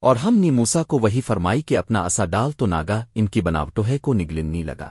اور ہم نے موسا کو وہی فرمائی کہ اپنا اسا ڈال تو ناگا، ان کی بناوٹوہے کو نگلنی لگا۔